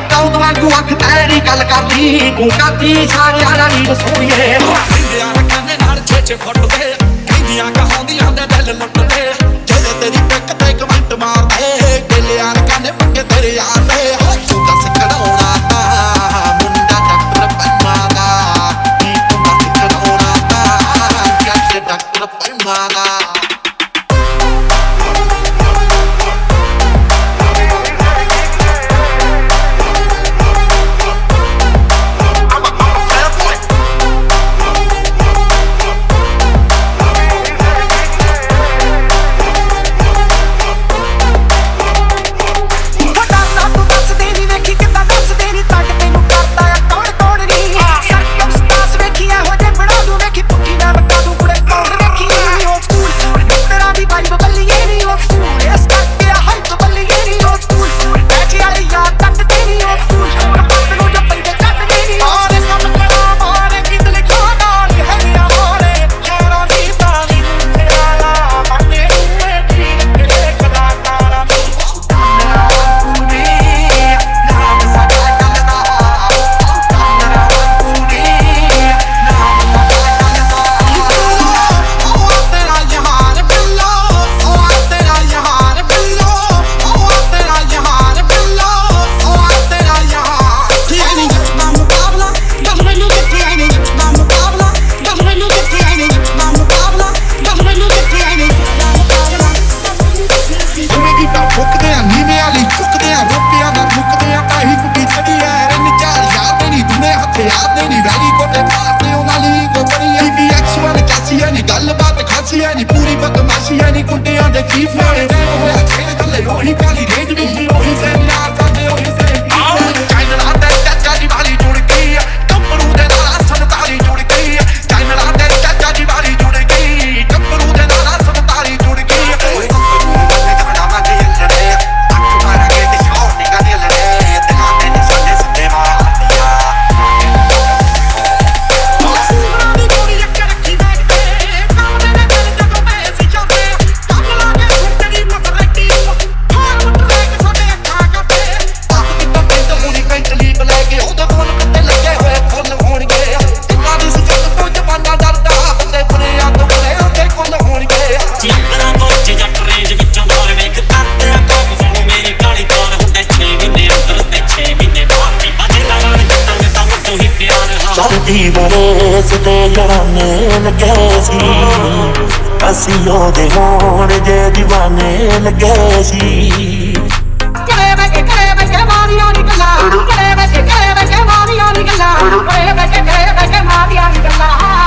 ਕੌਦ ਵਾਂਗੂ ਅੱਖ ਤੇਰੀ ਗੱਲ ਕਰਦੀ ਤੂੰ ਕਾਤੀ ਸਾਰਿਆਂ ਦਾ ਨੀਂਦ ਸੋਈਏ। ਕਹਿੰਦਿਆਂ ਰੱਖਾਂ ਨਾਲ ਛੇ ਫੁੱਟ ਦੇ ਕਹਿੰਦਿਆਂ ਕਹਾਉਂਦੀਆਂ ਦੇ ਦਿਲ ਨਹੀਂ ਪੂਰੀ ਬਕਮਾਸ਼ੀਆਂ ਨਹੀਂ ਕੁੰਡਿਆਂ ਦੇ ਖੀਫ ਵਾਲੇ ਦੀਵਾਰੇਸ ਤੇ ਯਾਰਾਨੇ ਲੱਗੇ ਸੀ। ਅਸੀਂ ਉਹਦੇ ਹੋਣ ਦੇ دیਵਾਨੇ ਲੱਗੇ ਸੀ। ਕਰੇ ਬੈ ਕੇ ਕਰੇ ਬੈ ਕੇ ਮਾਰੀਆਂ ਦੀ ਗੱਲਾਂ? ਕਰੇ ਬੈ ਕੇ ਕਰੇ ਬੈ ਕੇ ਮਾਰੀਆਂ ਦੀ ਗੱਲਾਂ? ਕਰੇ ਬੈ ਕੇ ਕਰੇ ਬੈ ਕੇ ਮਾਰੀਆਂ ਦੀ ਗੱਲਾਂ?